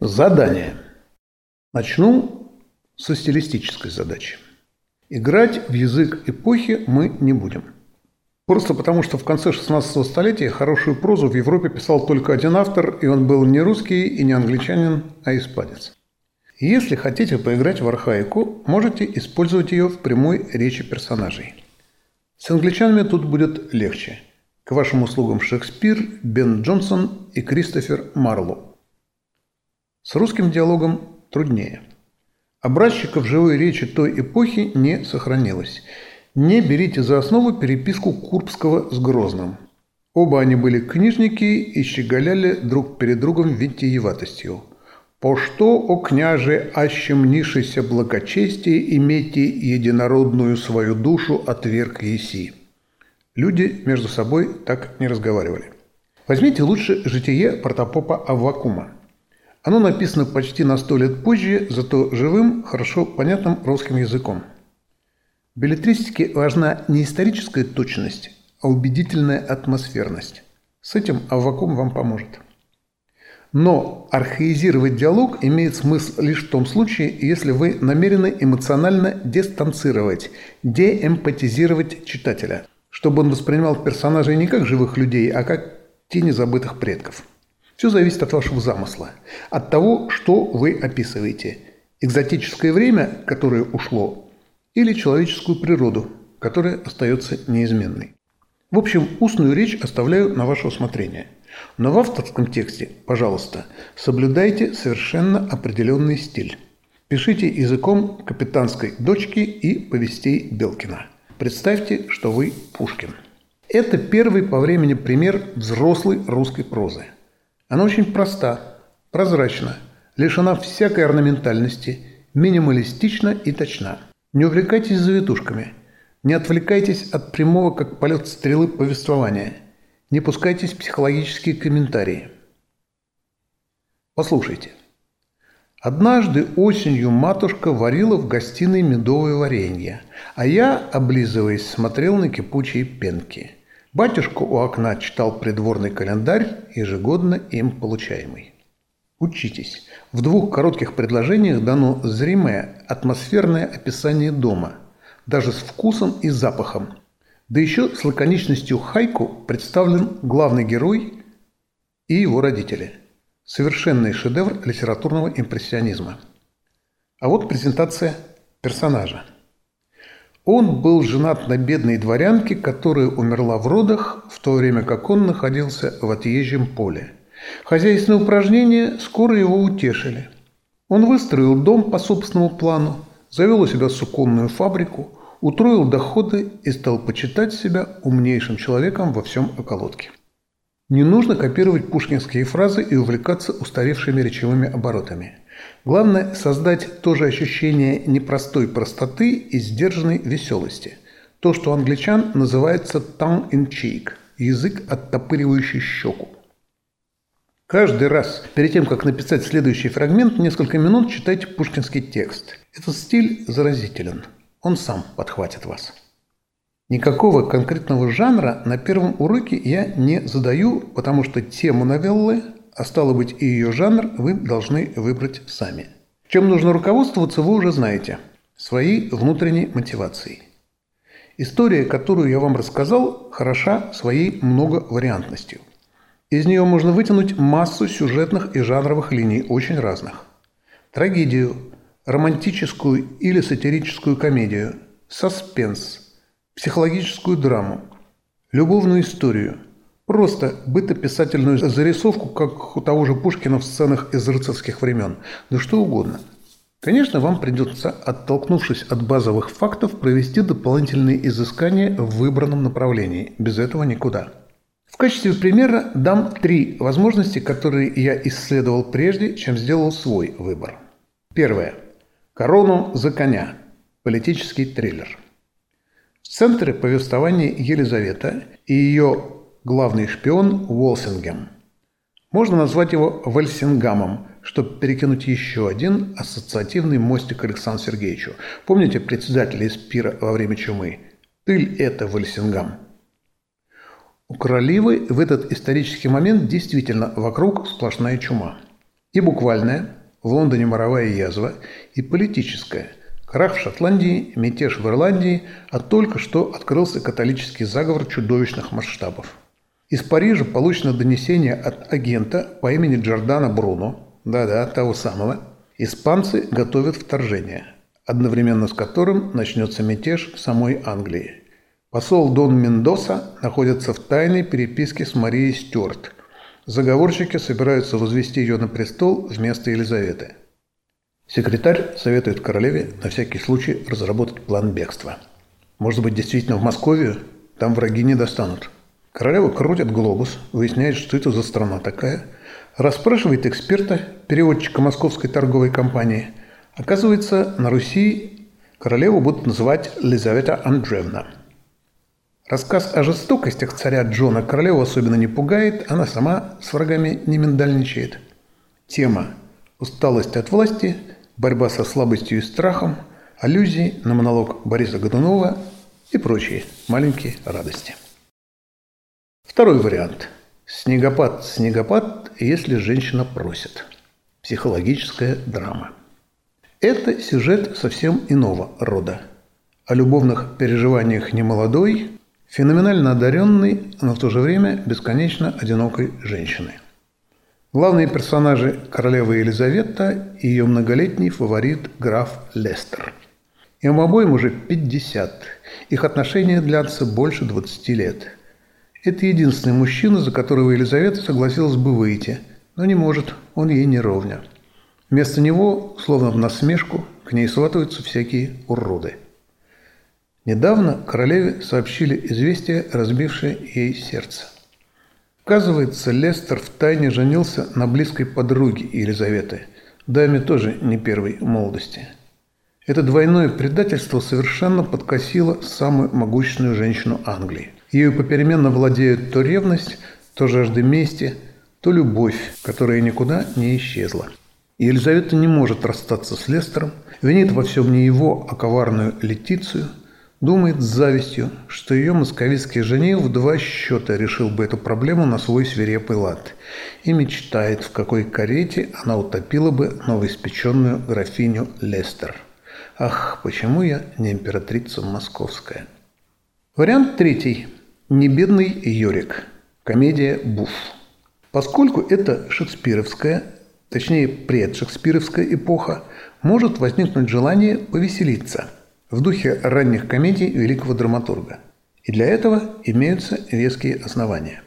Задание. Начну со стилистической задачи. Играть в язык эпохи мы не будем. Просто потому, что в конце 16 столетия хорошую прозу в Европе писал только один автор, и он был не русский и не англичанин, а испанец. Если хотите поиграть в архаику, можете использовать ее в прямой речи персонажей. С англичанами тут будет легче. К вашим услугам Шекспир, Бен Джонсон и Кристофер Марлоу. С русским диалогом труднее. Образчиков живой речи той эпохи не сохранилось. Не берите за основу переписку Курбского с Грозным. Оба они были книжники и щеголяли друг перед другом витиеватостью. «По что, о княже, ощемнишися благочестие, имейте единородную свою душу отверг еси». Люди между собой так не разговаривали. Возьмите лучше житие протопопа Аввакума – оно написано почти на сто лет позже, зато живым, хорошо понятным русским языком. В билетристике важна не историческая точность, а убедительная атмосферность. С этим Аввакум вам поможет. Но архаизировать диалог имеет смысл лишь в том случае, если вы намерены эмоционально дистанцировать, деэмпатизировать читателя, чтобы он воспринимал персонажей не как живых людей, а как тени забытых предков – все зависит от вашего замысла, от того, что вы описываете. Экзотическое время, которое ушло, или человеческую природу, которая остается неизменной. В общем, устную речь оставляю на ваше усмотрение. Но в авторском тексте, пожалуйста, соблюдайте совершенно определенный стиль. Пишите языком капитанской дочки и повестей Белкина. Представьте, что вы Пушкин. Это первый по времени пример взрослой русской прозы – она очень проста, прозрачна, лишена всякой орнаментальности, минималистична и точна. Не увлекайтесь завитушками, не отвлекайтесь от прямого, как полет стрелы, повествования, не пускайтесь в психологические комментарии. Послушайте. Однажды осенью матушка варила в гостиной медовое варенье, а я, облизываясь, смотрел на кипучие пенки – Батюшка у окна читал придворный календарь, ежегодно им получаемый. Учитесь. В двух коротких предложениях дано зримое, атмосферное описание дома, даже с вкусом и запахом. Да еще с лаконичностью хайку представлен главный герой и его родители. Совершенный шедевр литературного импрессионизма. А вот презентация персонажа. Он был женат на бедной дворянке, которая умерла в родах, в то время как он находился в отъезжем поле. Хозяйственные упражнения скоро его утешили. Он выстроил дом по собственному плану, завел у себя суконную фабрику, утроил доходы и стал почитать себя умнейшим человеком во всем околотке. Не нужно копировать пушкинские фразы и увлекаться устаревшими речевыми оборотами – Главное – создать то же ощущение непростой простоты и сдержанной веселости. То, что у англичан называется tongue in cheek – язык, оттопыривающий щеку. Каждый раз, перед тем, как написать следующий фрагмент, несколько минут читайте пушкинский текст. Этот стиль заразителен. Он сам подхватит вас. Никакого конкретного жанра на первом уроке я не задаю, потому что тему новеллы а стало быть и ее жанр вы должны выбрать сами. Чем нужно руководствоваться, вы уже знаете. Своей внутренней мотивацией. История, которую я вам рассказал, хороша своей многовариантностью. Из нее можно вытянуть массу сюжетных и жанровых линий, очень разных. Трагедию, романтическую или сатирическую комедию, саспенс, психологическую драму, любовную историю – Просто бытописательную зарисовку, как у того же Пушкина в сценах из рыцарских времен. Да что угодно. Конечно, вам придется, оттолкнувшись от базовых фактов, провести дополнительные изыскания в выбранном направлении. Без этого никуда. В качестве примера дам три возможности, которые я исследовал прежде, чем сделал свой выбор. Первое. «Корону за коня» – политический триллер. В центре повествования Елизавета и ее главный шпион Уолсингем. Можно назвать его Вальсингамом, чтобы перекинуть еще один ассоциативный мостик Александру Сергеевичу. Помните председателя из пира во время чумы? Тыль – это Вальсингам. У королевы в этот исторический момент действительно вокруг сплошная чума. И буквальная в Лондоне моровая язва, и политическая крах в Шотландии, мятеж в Ирландии, а только что открылся католический заговор чудовищных масштабов. Из Парижа получено донесение от агента по имени Джордана Бруно, да-да, того самого. Испанцы готовят вторжение, одновременно с которым начнется мятеж в самой Англии. Посол Дон Мендоса находится в тайной переписке с Марией Стюарт. Заговорщики собираются возвести ее на престол вместо Елизаветы. Секретарь советует королеве на всякий случай разработать план бегства. Может быть, действительно в Московию? Там враги не достанут. Королева крутит глобус, выясняет, что это за страна такая, расспрашивает эксперта, переводчика московской торговой компании. Оказывается, на Руси королеву будут называть Лизавета Андреевна. Рассказ о жестокостях царя Джона королеву особенно не пугает, она сама с врагами не миндальничает. Тема «Усталость от власти», «Борьба со слабостью и страхом», аллюзии на монолог Бориса Годунова и прочие маленькие радости. Второй вариант. Снегопад, снегопад, если женщина просит. Психологическая драма. Это сюжет совсем иного рода. О любовных переживаниях немолодой, феноменально одаренной, но в то же время бесконечно одинокой женщины. Главные персонажи – королева Елизавета и ее многолетний фаворит граф Лестер. Им обоим уже 50, их отношения длятся больше 20 лет – это единственный мужчина, за которого Елизавета согласилась бы выйти, но не может, он ей не ровня. Вместо него, словно в насмешку, к ней сватываются всякие уроды. Недавно королеве сообщили известие, разбившее ей сердце. Оказывается, Лестер втайне женился на близкой подруге Елизаветы, даме тоже не первой молодости. Это двойное предательство совершенно подкосило самую могущественную женщину Англии. Ею попеременно владеют то ревность, то жажда мести, то любовь, которая никуда не исчезла. Елизавета не может расстаться с Лестером, винит во всем не его, а коварную Летицию, думает с завистью, что ее московицкий жених в два счета решил бы эту проблему на свой свирепый лад и мечтает, в какой карете она утопила бы новоиспеченную графиню Лестер. Ах, почему я не императрица московская? Вариант третий – Небедный Йорик. Комедия «Буф». Поскольку это шекспировская, точнее предшекспировская эпоха, может возникнуть желание повеселиться в духе ранних комедий великого драматурга. И для этого имеются веские основания.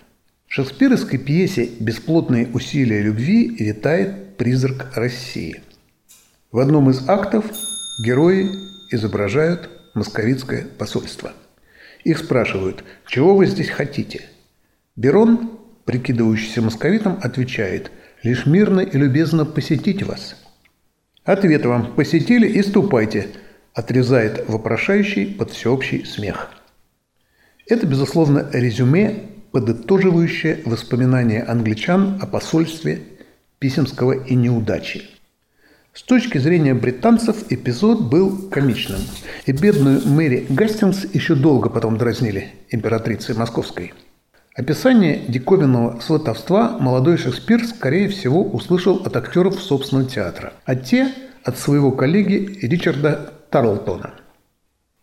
В шекспировской пьесе «Бесплотные усилия любви» витает призрак России. В одном из актов герои изображают московицкое посольство – их спрашивают, чего вы здесь хотите? Берон, прикидывающийся московитом, отвечает, лишь мирно и любезно посетить вас. Ответ вам «посетили и ступайте», отрезает вопрошающий под всеобщий смех. Это, безусловно, резюме, подытоживающее воспоминания англичан о посольстве Писемского и неудачи. С точки зрения британцев эпизод был комичным, и бедную Мэри Гастингс еще долго потом дразнили императрицей Московской. Описание диковинного сватовства молодой Шекспир, скорее всего, услышал от актеров собственного театра, а те – от своего коллеги Ричарда Тарлтона.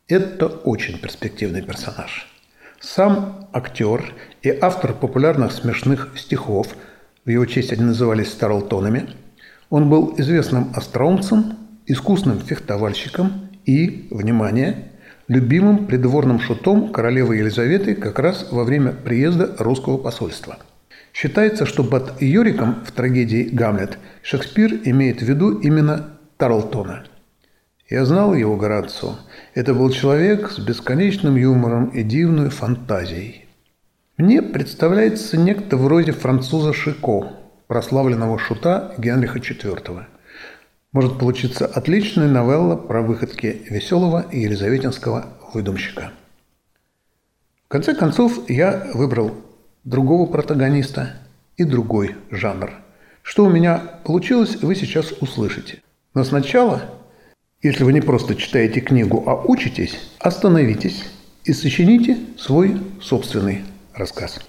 Это очень перспективный персонаж. Сам актер и автор популярных смешных стихов, в его честь они назывались Тарлтонами – он был известным остроумцем, искусным фехтовальщиком и, внимание, любимым придворным шутом королевы Елизаветы как раз во время приезда русского посольства. Считается, что под Йориком в трагедии «Гамлет» Шекспир имеет в виду именно Тарлтона. Я знал его Горацио. Это был человек с бесконечным юмором и дивной фантазией. Мне представляется некто вроде француза Шико, прославленного шута Генриха IV. Может получиться отличная новелла про выходки веселого елизаветинского выдумщика. В конце концов, я выбрал другого протагониста и другой жанр. Что у меня получилось, вы сейчас услышите. Но сначала, если вы не просто читаете книгу, а учитесь, остановитесь и сочините свой собственный рассказ.